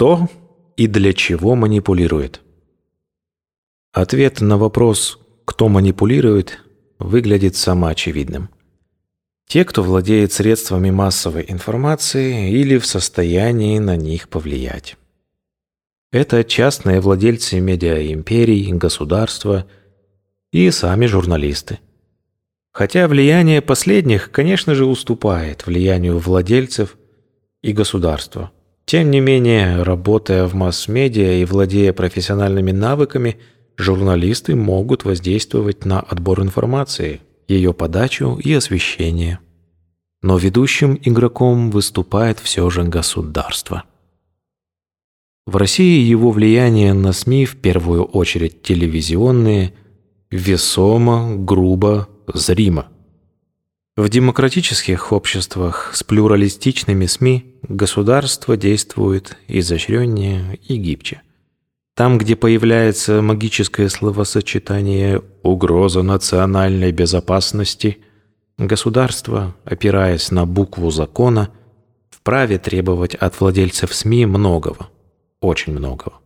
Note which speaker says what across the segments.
Speaker 1: Кто и для чего манипулирует? Ответ на вопрос «кто манипулирует» выглядит самоочевидным. Те, кто владеет средствами массовой информации или в состоянии на них повлиять. Это частные владельцы медиаимперий, государства и сами журналисты. Хотя влияние последних, конечно же, уступает влиянию владельцев и государства. Тем не менее, работая в масс-медиа и владея профессиональными навыками – журналисты могут воздействовать на отбор информации, ее подачу и освещение. Но ведущим игроком выступает все же государство. В России его влияние на СМИ, в первую очередь телевизионные, весомо, грубо, зримо. В демократических обществах с плюралистичными СМИ государство действует изощреннее и гибче. Там, где появляется магическое словосочетание «угроза национальной безопасности», государство, опираясь на букву закона, вправе требовать от владельцев СМИ многого, очень многого.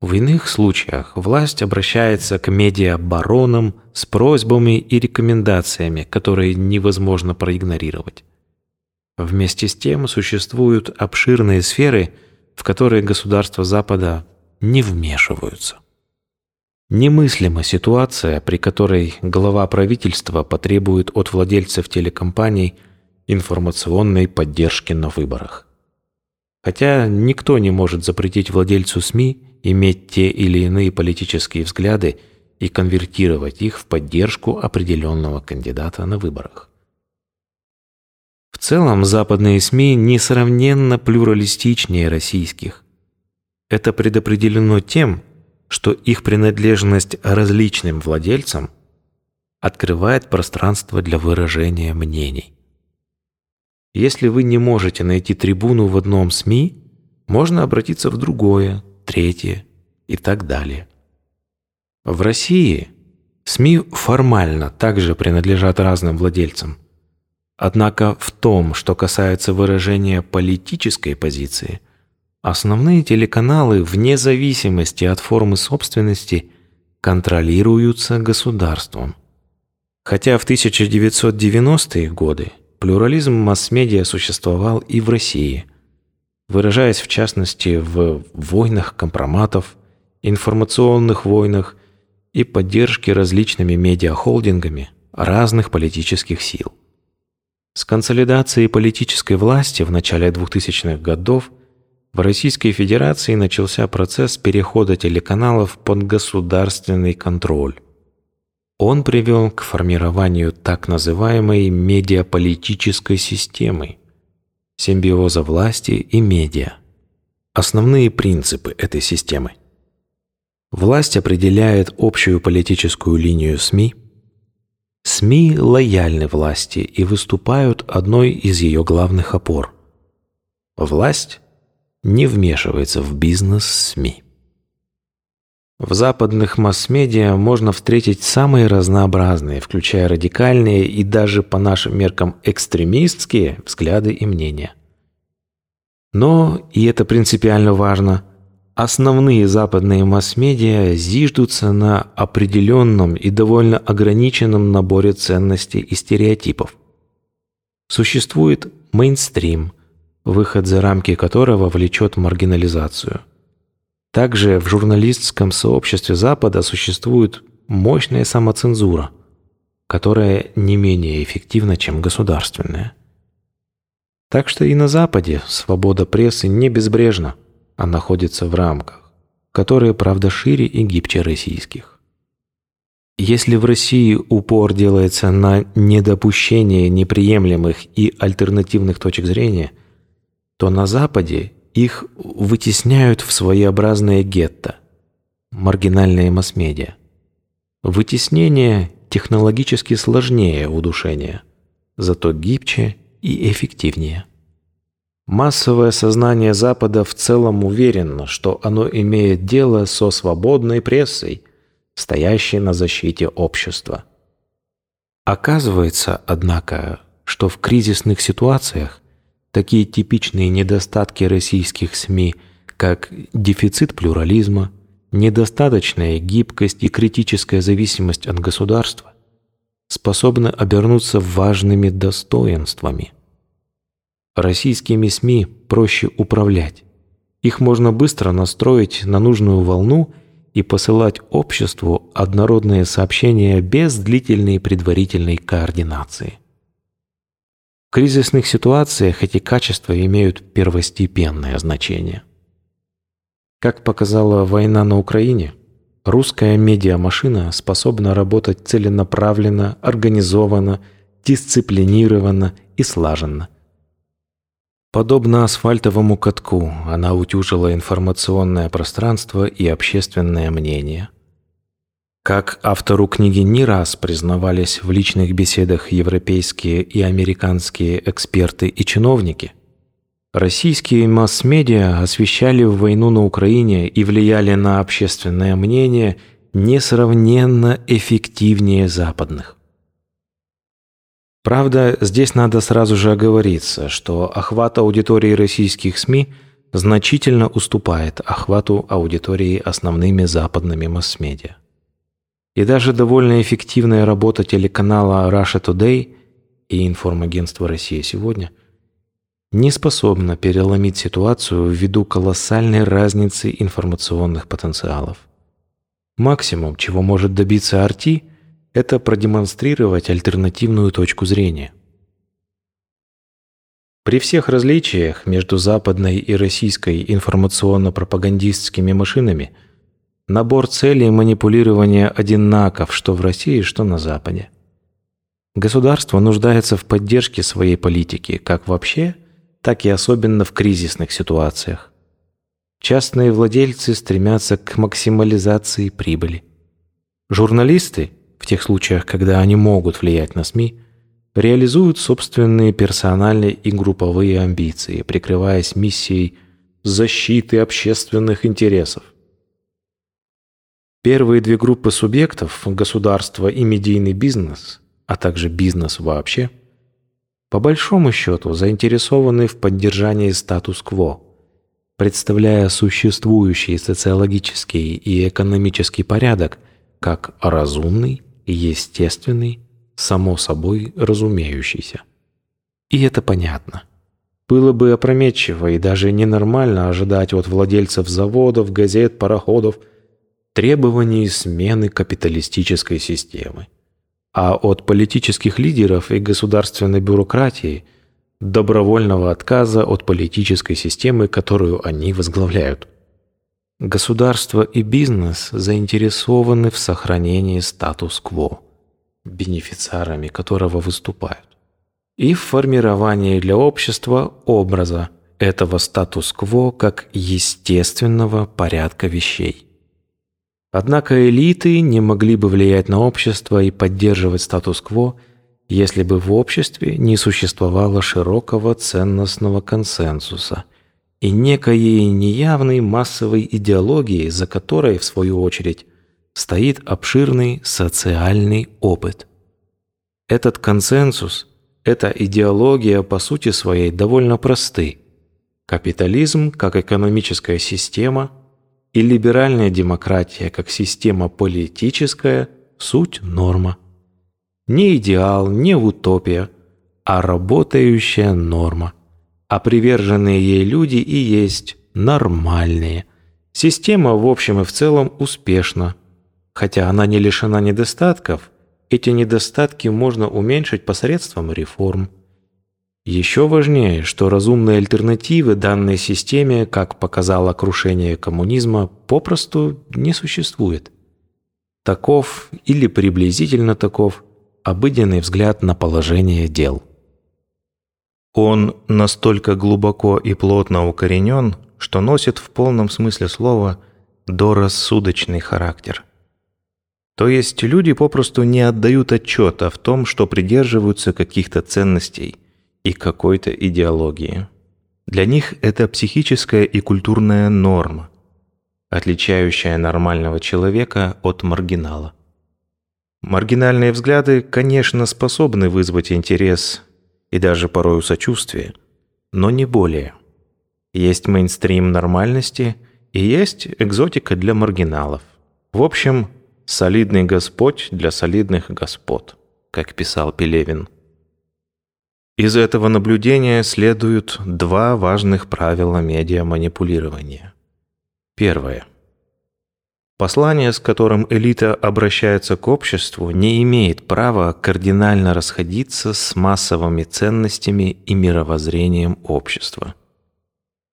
Speaker 1: В иных случаях власть обращается к медиабаронам с просьбами и рекомендациями, которые невозможно проигнорировать. Вместе с тем существуют обширные сферы, в которые государства Запада не вмешиваются. Немыслима ситуация, при которой глава правительства потребует от владельцев телекомпаний информационной поддержки на выборах. Хотя никто не может запретить владельцу СМИ иметь те или иные политические взгляды и конвертировать их в поддержку определенного кандидата на выборах. В целом западные СМИ несравненно плюралистичнее российских, это предопределено тем, что их принадлежность различным владельцам открывает пространство для выражения мнений. Если вы не можете найти трибуну в одном СМИ, можно обратиться в другое, третье и так далее. В России СМИ формально также принадлежат разным владельцам. Однако в том, что касается выражения политической позиции – Основные телеканалы, вне зависимости от формы собственности, контролируются государством. Хотя в 1990-е годы плюрализм масс-медиа существовал и в России, выражаясь в частности в войнах компроматов, информационных войнах и поддержке различными медиахолдингами разных политических сил. С консолидацией политической власти в начале 2000-х годов в Российской Федерации начался процесс перехода телеканалов под государственный контроль. Он привел к формированию так называемой медиаполитической системы, симбиоза власти и медиа. Основные принципы этой системы. Власть определяет общую политическую линию СМИ. СМИ лояльны власти и выступают одной из ее главных опор. Власть не вмешивается в бизнес СМИ. В западных масс-медиа можно встретить самые разнообразные, включая радикальные и даже по нашим меркам экстремистские взгляды и мнения. Но, и это принципиально важно, основные западные масс-медиа зиждутся на определенном и довольно ограниченном наборе ценностей и стереотипов. Существует мейнстрим – выход за рамки которого влечет маргинализацию. Также в журналистском сообществе Запада существует мощная самоцензура, которая не менее эффективна, чем государственная. Так что и на Западе свобода прессы не безбрежна, а находится в рамках, которые, правда, шире и гибче российских. Если в России упор делается на недопущение неприемлемых и альтернативных точек зрения – то на Западе их вытесняют в своеобразное гетто, маргинальные масс-медиа. Вытеснение технологически сложнее удушения, зато гибче и эффективнее. Массовое сознание Запада в целом уверено, что оно имеет дело со свободной прессой, стоящей на защите общества. Оказывается, однако, что в кризисных ситуациях Такие типичные недостатки российских СМИ, как дефицит плюрализма, недостаточная гибкость и критическая зависимость от государства способны обернуться важными достоинствами. Российскими СМИ проще управлять. Их можно быстро настроить на нужную волну и посылать обществу однородные сообщения без длительной предварительной координации. В кризисных ситуациях эти качества имеют первостепенное значение. Как показала война на Украине, русская медиамашина способна работать целенаправленно, организованно, дисциплинированно и слаженно. Подобно асфальтовому катку, она утюжила информационное пространство и общественное мнение. Как автору книги не раз признавались в личных беседах европейские и американские эксперты и чиновники, Российские масс-медиа освещали войну на Украине и влияли на общественное мнение несравненно эффективнее западных. Правда, здесь надо сразу же оговориться, что охват аудитории российских СМИ значительно уступает охвату аудитории основными западными масс-медиа. И даже довольно эффективная работа телеканала Russia Today и информагентства «Россия сегодня» – не способна переломить ситуацию ввиду колоссальной разницы информационных потенциалов. Максимум, чего может добиться Арти, это продемонстрировать альтернативную точку зрения. При всех различиях между западной и российской информационно-пропагандистскими машинами набор целей манипулирования одинаков что в России, что на Западе. Государство нуждается в поддержке своей политики как вообще – так и особенно в кризисных ситуациях. Частные владельцы стремятся к максимализации прибыли. Журналисты, в тех случаях, когда они могут влиять на СМИ, реализуют собственные персональные и групповые амбиции, прикрываясь миссией защиты общественных интересов. Первые две группы субъектов – государство и медийный бизнес, а также бизнес вообще – по большому счету заинтересованы в поддержании статус-кво, представляя существующий социологический и экономический порядок как разумный, естественный, само собой разумеющийся. И это понятно. Было бы опрометчиво и даже ненормально ожидать от владельцев заводов, газет, пароходов требований смены капиталистической системы а от политических лидеров и государственной бюрократии добровольного отказа от политической системы, которую они возглавляют. Государство и бизнес заинтересованы в сохранении статус-кво, бенефициарами которого выступают, и в формировании для общества образа этого статус-кво как естественного порядка вещей. Однако элиты не могли бы влиять на общество и поддерживать статус-кво, если бы в обществе не существовало широкого ценностного консенсуса и некой неявной массовой идеологии, за которой, в свою очередь, стоит обширный социальный опыт. Этот консенсус, эта идеология по сути своей довольно просты. Капитализм как экономическая система – и либеральная демократия как система политическая – суть норма. Не идеал, не утопия, а работающая норма. А приверженные ей люди и есть нормальные. Система в общем и в целом успешна. Хотя она не лишена недостатков, эти недостатки можно уменьшить посредством реформ. Еще важнее, что разумной альтернативы данной системе, как показало крушение коммунизма, попросту не существует. Таков или приблизительно таков обыденный взгляд на положение дел. Он настолько глубоко и плотно укоренен, что носит в полном смысле слова дорассудочный характер. То есть люди попросту не отдают отчета в том, что придерживаются каких-то ценностей – и какой-то идеологии. Для них это психическая и культурная норма, отличающая нормального человека от маргинала. Маргинальные взгляды, конечно, способны вызвать интерес и даже порою сочувствие, но не более. Есть мейнстрим нормальности и есть экзотика для маргиналов. В общем, солидный господь для солидных господ, как писал Пелевин. Из этого наблюдения следуют два важных правила медиаманипулирования. Первое. Послание, с которым элита обращается к обществу, не имеет права кардинально расходиться с массовыми ценностями и мировоззрением общества.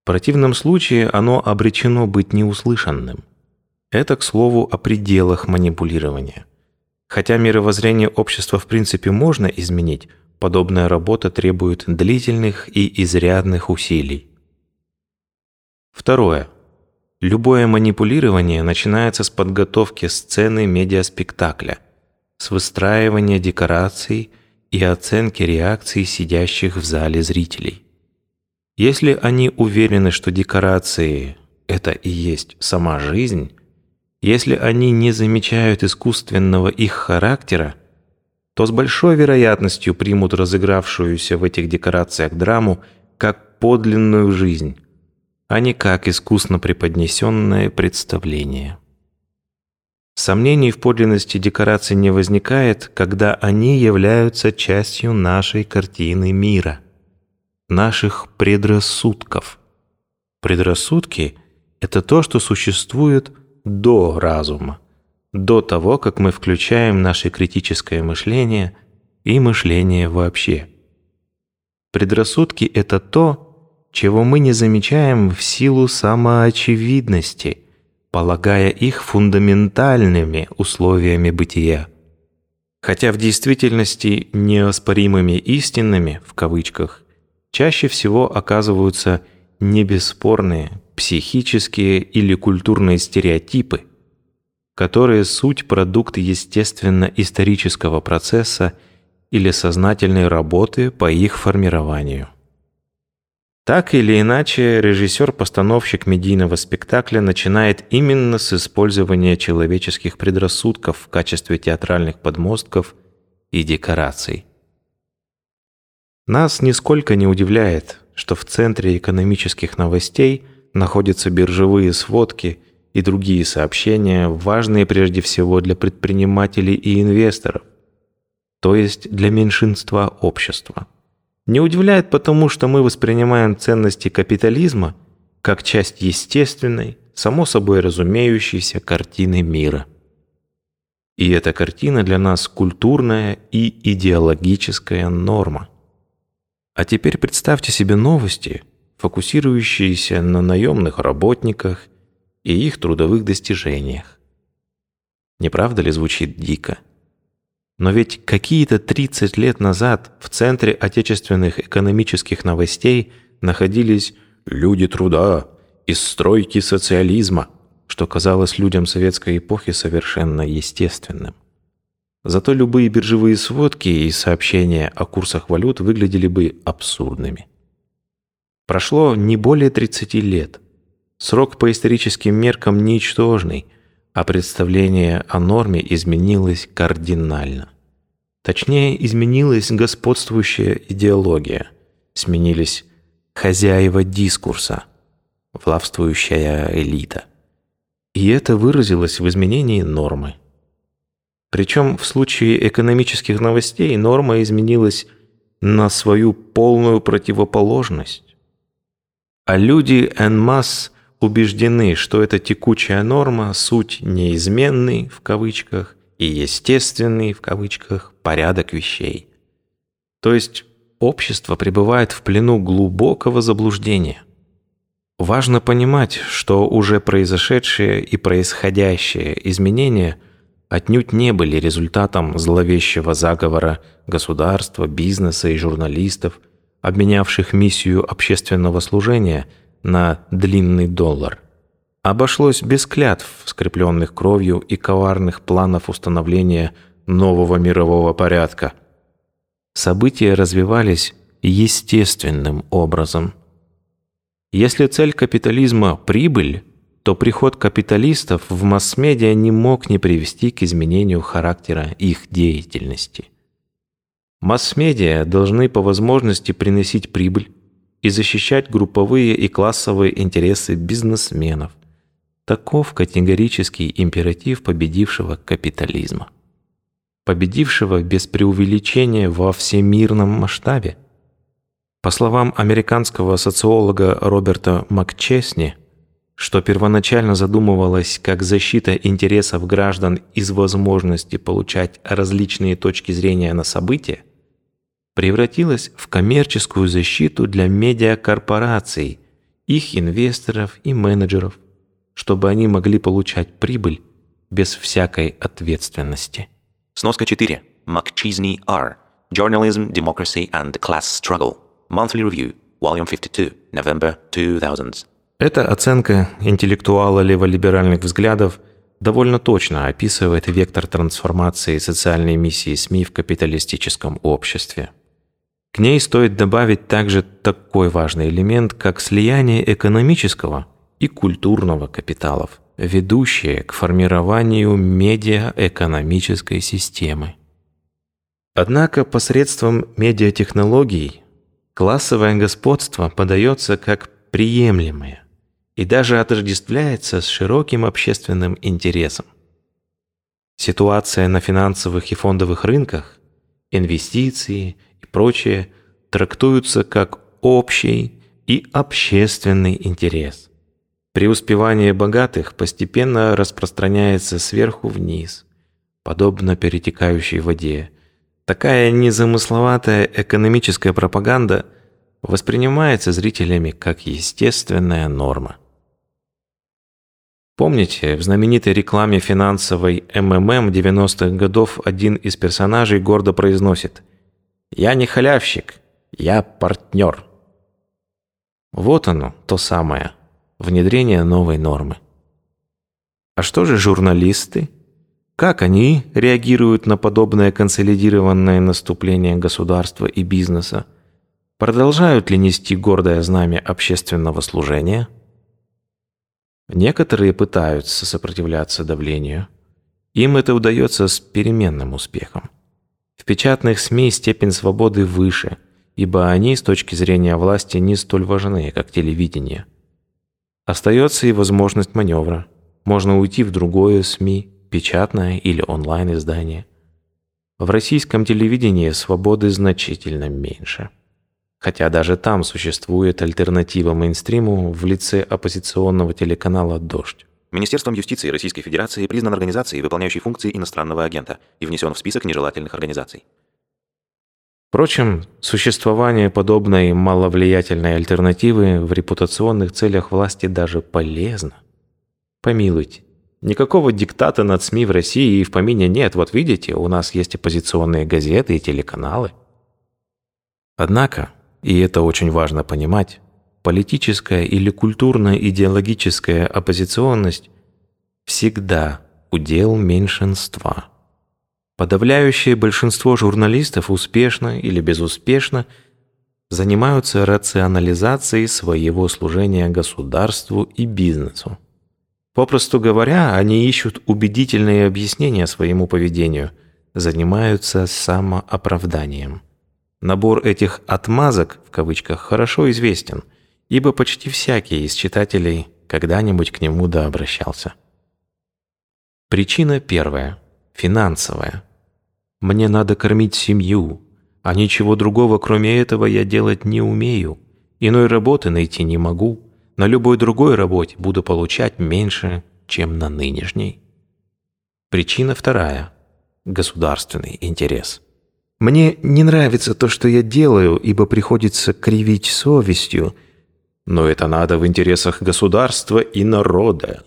Speaker 1: В противном случае оно обречено быть неуслышанным. Это, к слову, о пределах манипулирования. Хотя мировоззрение общества в принципе можно изменить, подобная работа требует длительных и изрядных усилий. Второе. Любое манипулирование начинается с подготовки сцены медиаспектакля, с выстраивания декораций и оценки реакций сидящих в зале зрителей. Если они уверены, что декорации – это и есть сама жизнь, если они не замечают искусственного их характера, то с большой вероятностью примут разыгравшуюся в этих декорациях драму как подлинную жизнь, а не как искусно преподнесенное представление. Сомнений в подлинности декораций не возникает, когда они являются частью нашей картины мира – наших предрассудков. Предрассудки – это то, что существует до разума, до того, как мы включаем наше критическое мышление и мышление вообще. Предрассудки – это то, чего мы не замечаем в силу самоочевидности, полагая их фундаментальными условиями бытия. Хотя в действительности неоспоримыми истинными, в кавычках, чаще всего оказываются не бесспорные психические или культурные стереотипы, которые суть продукт естественно-исторического процесса или сознательной работы по их формированию. Так или иначе, режиссер-постановщик медийного спектакля начинает именно с использования человеческих предрассудков в качестве театральных подмостков и декораций. Нас нисколько не удивляет, что в центре экономических новостей находятся биржевые сводки и другие сообщения, важные прежде всего для предпринимателей и инвесторов, то есть для меньшинства общества. Не удивляет потому, что мы воспринимаем ценности капитализма как часть естественной, само собой разумеющейся картины мира. И эта картина для нас культурная и идеологическая норма – а теперь представьте себе новости, фокусирующиеся на наемных работниках и их трудовых достижениях. Не правда ли звучит дико? Но ведь какие-то 30 лет назад в центре отечественных экономических новостей находились люди труда из стройки социализма, что казалось людям советской эпохи совершенно естественным. Зато любые биржевые сводки и сообщения о курсах валют выглядели бы абсурдными. Прошло не более 30 лет. Срок по историческим меркам ничтожный, а представление о норме изменилось кардинально. Точнее, изменилась господствующая идеология. Сменились хозяева дискурса, влавствующая элита. И это выразилось в изменении нормы. Причем в случае экономических новостей норма изменилась на свою полную противоположность. А люди en masse убеждены, что эта текучая норма – суть неизменный, в кавычках, и естественный, в кавычках, порядок вещей. То есть общество пребывает в плену глубокого заблуждения. Важно понимать, что уже произошедшие и происходящие изменения – отнюдь не были результатом зловещего заговора государства, бизнеса и журналистов, обменявших миссию общественного служения на длинный доллар. Обошлось без клятв, скрепленных кровью и коварных планов установления нового мирового порядка. События развивались естественным образом. Если цель капитализма – прибыль, то приход капиталистов в масс-медиа не мог не привести к изменению характера их деятельности. Масс-медиа должны по возможности приносить прибыль и защищать групповые и классовые интересы бизнесменов. Таков категорический императив победившего капитализма. Победившего без преувеличения во всемирном масштабе. По словам американского социолога Роберта МакЧесни, что первоначально задумывалось как защита интересов граждан из возможности получать различные точки зрения на события, превратилось в коммерческую защиту для медиакорпораций, их инвесторов и менеджеров, чтобы они могли получать прибыль без всякой ответственности.
Speaker 2: Сноска 4. McChesney R. Journalism, Democracy and Class Struggle. Monthly Review. Volume 52. November 2000.
Speaker 1: Эта оценка интеллектуала леволиберальных взглядов довольно точно описывает вектор трансформации социальной миссии СМИ в капиталистическом обществе. К ней стоит добавить также такой важный элемент, как слияние экономического и культурного капиталов, ведущее к формированию медиаэкономической системы. Однако посредством медиатехнологий классовое господство подается как приемлемое и даже отождествляется с широким общественным интересом. Ситуация на финансовых и фондовых рынках, инвестиции прочее трактуются как общий и общественный интерес. Преуспевание богатых постепенно распространяется сверху вниз, подобно перетекающей воде. Такая незамысловатая экономическая пропаганда воспринимается зрителями как естественная норма. Помните, в знаменитой рекламе финансовой МММ 90-х годов один из персонажей гордо произносит «Я не халявщик, я партнер». Вот оно, то самое, внедрение новой нормы. А что же журналисты? Как они реагируют на подобное консолидированное наступление государства и бизнеса? Продолжают ли нести гордое знамя общественного служения? Некоторые пытаются сопротивляться давлению. Им это удается с переменным успехом. В печатных СМИ степень свободы выше, ибо они с точки зрения власти не столь важны, как телевидение. Остается и возможность маневра. Можно уйти в другое СМИ, печатное или онлайн-издание. В российском телевидении свободы значительно меньше хотя даже там существует альтернатива мейнстриму в лице оппозиционного телеканала «Дождь».
Speaker 2: Министерством юстиции Российской Федерации признан организацией, выполняющей функции иностранного агента, и внесен в список нежелательных организаций.
Speaker 1: Впрочем, существование подобной маловлиятельной альтернативы в репутационных целях власти даже полезно. Помилуйте, никакого диктата над СМИ в России и в помине нет. Вот видите, у нас есть оппозиционные газеты и телеканалы. Однако, и это очень важно понимать, политическая или культурно-идеологическая оппозиционность всегда удел меньшинства. Подавляющее большинство журналистов успешно или безуспешно занимаются рационализацией своего служения государству и бизнесу. Попросту говоря, они ищут убедительные объяснения своему поведению, занимаются самооправданием. Набор этих «отмазок» в кавычках хорошо известен, ибо почти всякий из читателей когда-нибудь к нему да обращался. Причина первая – финансовая. Мне надо кормить семью, а ничего другого, кроме этого, я делать не умею. Иной работы найти не могу. На любой другой работе буду получать меньше, чем на нынешней. Причина вторая – государственный интерес. Мне не нравится то, что я делаю, ибо приходится кривить совестью, но это надо в интересах государства и народа.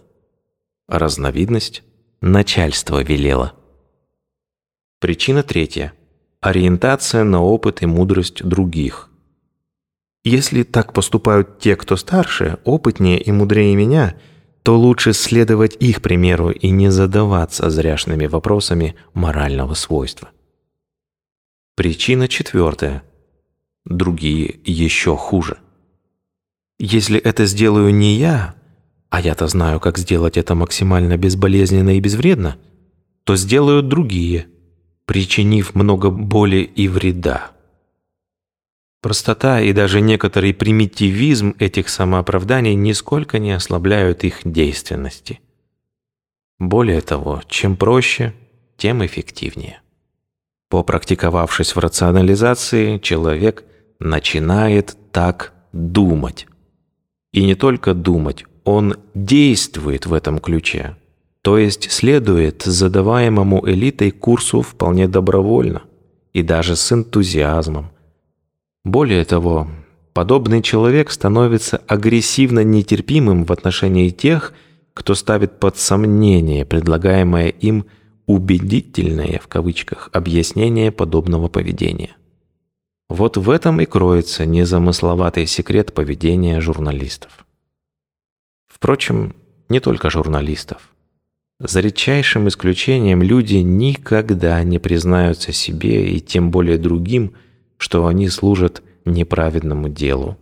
Speaker 1: Разновидность начальство велело. Причина третья. Ориентация на опыт и мудрость других. Если так поступают те, кто старше, опытнее и мудрее меня, то лучше следовать их примеру и не задаваться зряшными вопросами морального свойства. Причина четвертая. Другие еще хуже. Если это сделаю не я, а я-то знаю, как сделать это максимально безболезненно и безвредно, то сделают другие, причинив много боли и вреда. Простота и даже некоторый примитивизм этих самооправданий нисколько не ослабляют их действенности. Более того, чем проще, тем эффективнее. Попрактиковавшись в рационализации, человек начинает так думать. И не только думать, он действует в этом ключе, то есть следует задаваемому элитой курсу вполне добровольно и даже с энтузиазмом. Более того, подобный человек становится агрессивно нетерпимым в отношении тех, кто ставит под сомнение предлагаемое им «убедительное» в кавычках объяснение подобного поведения. Вот в этом и кроется незамысловатый секрет поведения журналистов. Впрочем, не только журналистов. За редчайшим исключением люди никогда не признаются себе и тем более другим, что они служат неправедному делу,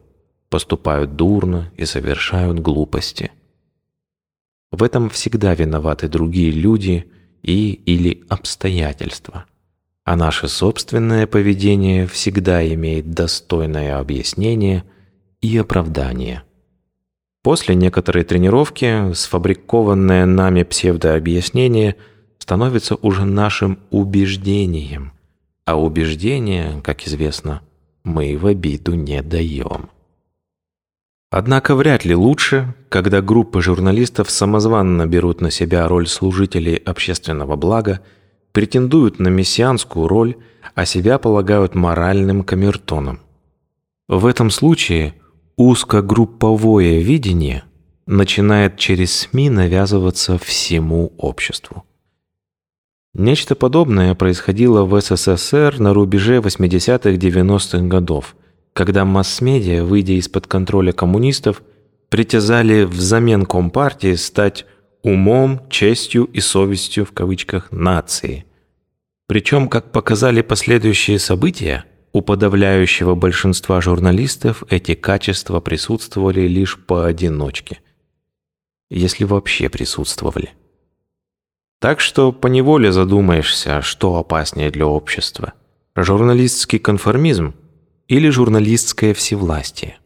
Speaker 1: поступают дурно и совершают глупости. В этом всегда виноваты другие люди и или обстоятельства. А наше собственное поведение всегда имеет достойное объяснение и оправдание. После некоторой тренировки сфабрикованное нами псевдообъяснение становится уже нашим убеждением, а убеждение, как известно, мы в обиду не даем. Однако вряд ли лучше, когда группы журналистов самозванно берут на себя роль служителей общественного блага, претендуют на мессианскую роль, а себя полагают моральным камертоном. В этом случае – узкогрупповое видение начинает через СМИ навязываться всему обществу. Нечто подобное происходило в СССР на рубеже 80-х-90-х годов, когда масс-медиа, выйдя из-под контроля коммунистов, притязали взамен Компартии стать умом, честью и совестью в кавычках нации. Причем, как показали последующие события, у подавляющего большинства журналистов эти качества присутствовали лишь поодиночке, если вообще присутствовали. Так что поневоле задумаешься, что опаснее для общества – журналистский конформизм или журналистское всевластие.